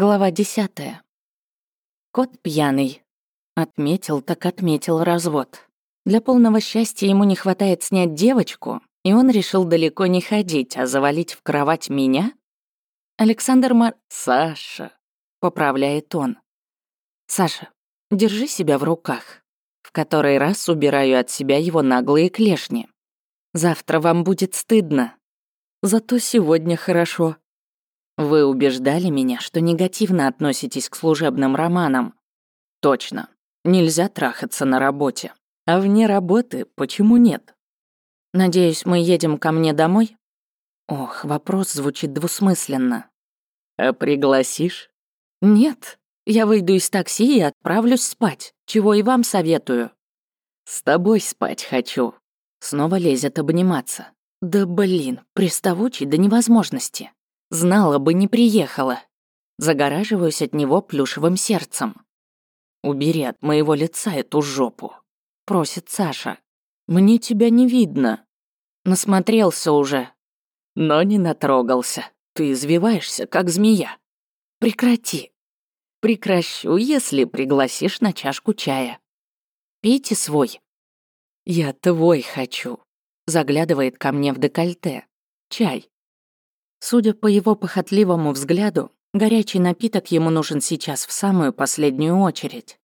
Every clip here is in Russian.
Глава десятая. Кот пьяный. Отметил так отметил развод. Для полного счастья ему не хватает снять девочку, и он решил далеко не ходить, а завалить в кровать меня? Александр Мар... Саша, поправляет он. Саша, держи себя в руках. В который раз убираю от себя его наглые клешни. Завтра вам будет стыдно. Зато сегодня хорошо. Вы убеждали меня, что негативно относитесь к служебным романам. Точно. Нельзя трахаться на работе. А вне работы почему нет? Надеюсь, мы едем ко мне домой? Ох, вопрос звучит двусмысленно. А пригласишь? Нет. Я выйду из такси и отправлюсь спать, чего и вам советую. С тобой спать хочу. Снова лезет обниматься. Да блин, приставучий до невозможности. Знала бы, не приехала. Загораживаюсь от него плюшевым сердцем. «Убери от моего лица эту жопу», — просит Саша. «Мне тебя не видно». Насмотрелся уже. Но не натрогался. Ты извиваешься, как змея. Прекрати. Прекращу, если пригласишь на чашку чая. Пейте свой. Я твой хочу. Заглядывает ко мне в декольте. Чай. Судя по его похотливому взгляду, горячий напиток ему нужен сейчас в самую последнюю очередь.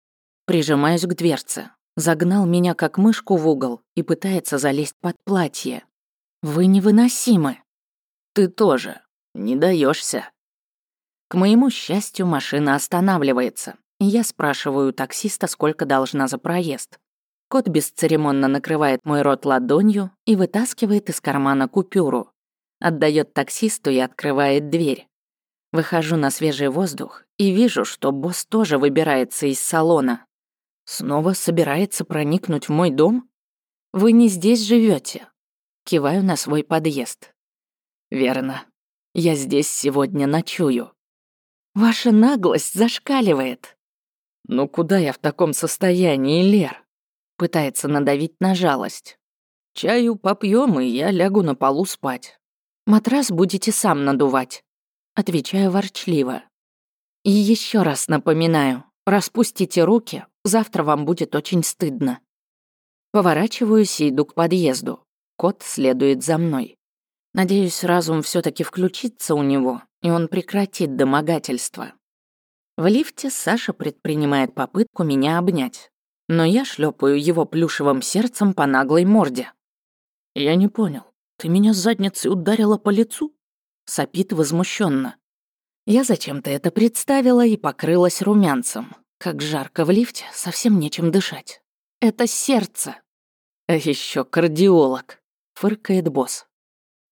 Прижимаюсь к дверце. Загнал меня как мышку в угол и пытается залезть под платье. Вы невыносимы. Ты тоже. Не даешься. К моему счастью, машина останавливается, я спрашиваю у таксиста, сколько должна за проезд. Кот бесцеремонно накрывает мой рот ладонью и вытаскивает из кармана купюру отдает таксисту и открывает дверь. Выхожу на свежий воздух и вижу, что босс тоже выбирается из салона. Снова собирается проникнуть в мой дом? Вы не здесь живете? Киваю на свой подъезд. Верно. Я здесь сегодня ночую. Ваша наглость зашкаливает. Ну куда я в таком состоянии, Лер? Пытается надавить на жалость. Чаю попьем, и я лягу на полу спать. Матрас будете сам надувать. Отвечаю ворчливо. И еще раз напоминаю, распустите руки, завтра вам будет очень стыдно. Поворачиваюсь и иду к подъезду. Кот следует за мной. Надеюсь, разум все таки включится у него, и он прекратит домогательство. В лифте Саша предпринимает попытку меня обнять, но я шлепаю его плюшевым сердцем по наглой морде. Я не понял. «Ты меня задницей ударила по лицу?» Сопит возмущенно. Я зачем-то это представила и покрылась румянцем. Как жарко в лифте, совсем нечем дышать. Это сердце. А еще кардиолог, фыркает босс.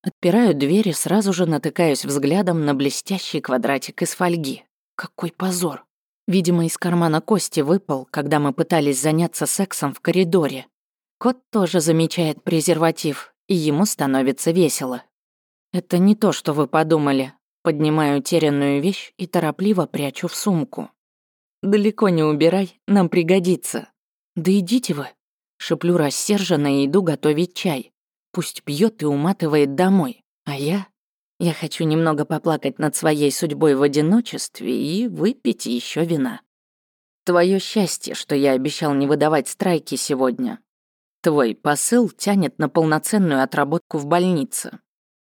Отпираю дверь и сразу же натыкаюсь взглядом на блестящий квадратик из фольги. Какой позор. Видимо, из кармана Кости выпал, когда мы пытались заняться сексом в коридоре. Кот тоже замечает презерватив и ему становится весело. Это не то, что вы подумали. Поднимаю утерянную вещь и торопливо прячу в сумку. Далеко не убирай, нам пригодится. Да идите вы. Шеплю рассерженно и иду готовить чай. Пусть пьет и уматывает домой. А я? Я хочу немного поплакать над своей судьбой в одиночестве и выпить еще вина. Твое счастье, что я обещал не выдавать страйки сегодня. Твой посыл тянет на полноценную отработку в больнице.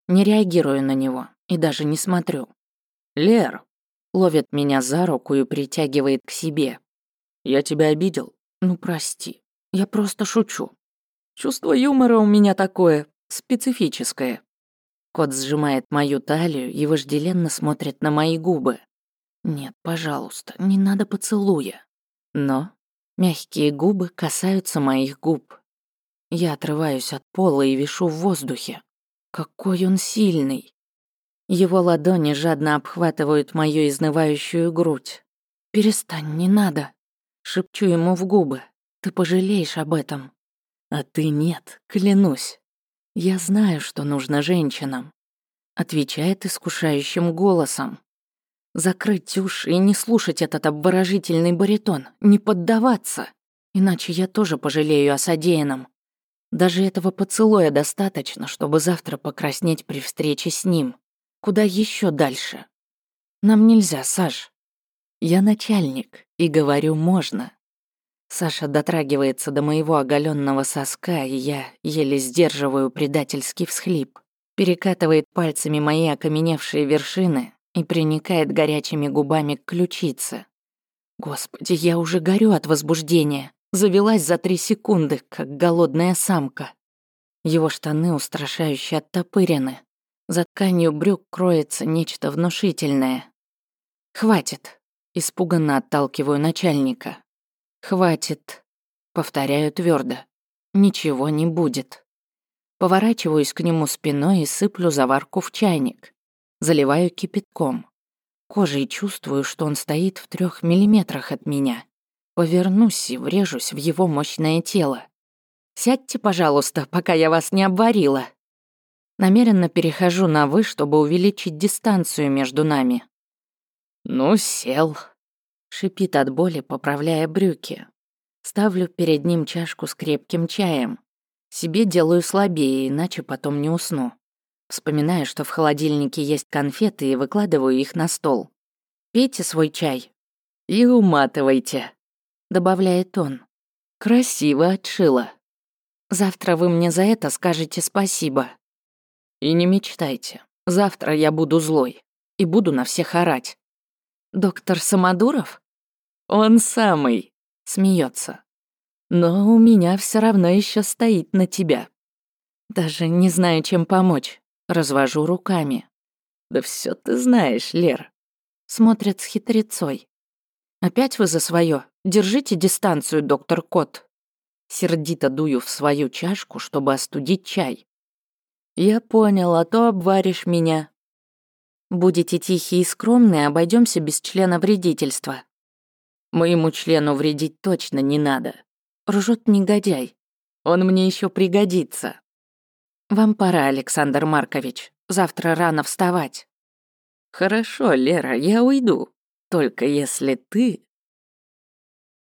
Не реагирую на него и даже не смотрю. Лер ловит меня за руку и притягивает к себе. Я тебя обидел? Ну прости, я просто шучу. Чувство юмора у меня такое, специфическое. Кот сжимает мою талию и вожделенно смотрит на мои губы. Нет, пожалуйста, не надо поцелуя. Но мягкие губы касаются моих губ, я отрываюсь от пола и вишу в воздухе. Какой он сильный. Его ладони жадно обхватывают мою изнывающую грудь. «Перестань, не надо!» Шепчу ему в губы. «Ты пожалеешь об этом». «А ты нет, клянусь. Я знаю, что нужно женщинам», — отвечает искушающим голосом. Закрыть уши и не слушать этот обворожительный баритон, не поддаваться, иначе я тоже пожалею о содеянном. Даже этого поцелуя достаточно, чтобы завтра покраснеть при встрече с ним. Куда еще дальше? Нам нельзя, Саш. Я начальник, и говорю «можно». Саша дотрагивается до моего оголенного соска, и я еле сдерживаю предательский всхлип. Перекатывает пальцами мои окаменевшие вершины и приникает горячими губами к ключице. Господи, я уже горю от возбуждения. Завелась за три секунды, как голодная самка. Его штаны устрашающе оттопырены. За тканью брюк кроется нечто внушительное. «Хватит», — испуганно отталкиваю начальника. «Хватит», — повторяю твердо. «Ничего не будет». Поворачиваюсь к нему спиной и сыплю заварку в чайник. Заливаю кипятком. Кожей чувствую, что он стоит в трех миллиметрах от меня. Повернусь и врежусь в его мощное тело. «Сядьте, пожалуйста, пока я вас не обварила». Намеренно перехожу на «вы», чтобы увеличить дистанцию между нами. «Ну, сел», — шипит от боли, поправляя брюки. Ставлю перед ним чашку с крепким чаем. Себе делаю слабее, иначе потом не усну. Вспоминаю, что в холодильнике есть конфеты и выкладываю их на стол. «Пейте свой чай и уматывайте», — добавляет он. «Красиво отшила. Завтра вы мне за это скажете спасибо. И не мечтайте, завтра я буду злой и буду на всех орать. Доктор Самодуров? Он самый, смеется. Но у меня все равно еще стоит на тебя. Даже не знаю, чем помочь. Развожу руками. Да все ты знаешь, Лер. Смотрят с хитрецой. Опять вы за свое. Держите дистанцию, доктор Кот. Сердито дую в свою чашку, чтобы остудить чай. Я понял, а то обваришь меня. Будете тихие и скромные, обойдемся без члена вредительства. Моему члену вредить точно не надо. Ржет негодяй. Он мне еще пригодится. «Вам пора, Александр Маркович. Завтра рано вставать». «Хорошо, Лера, я уйду. Только если ты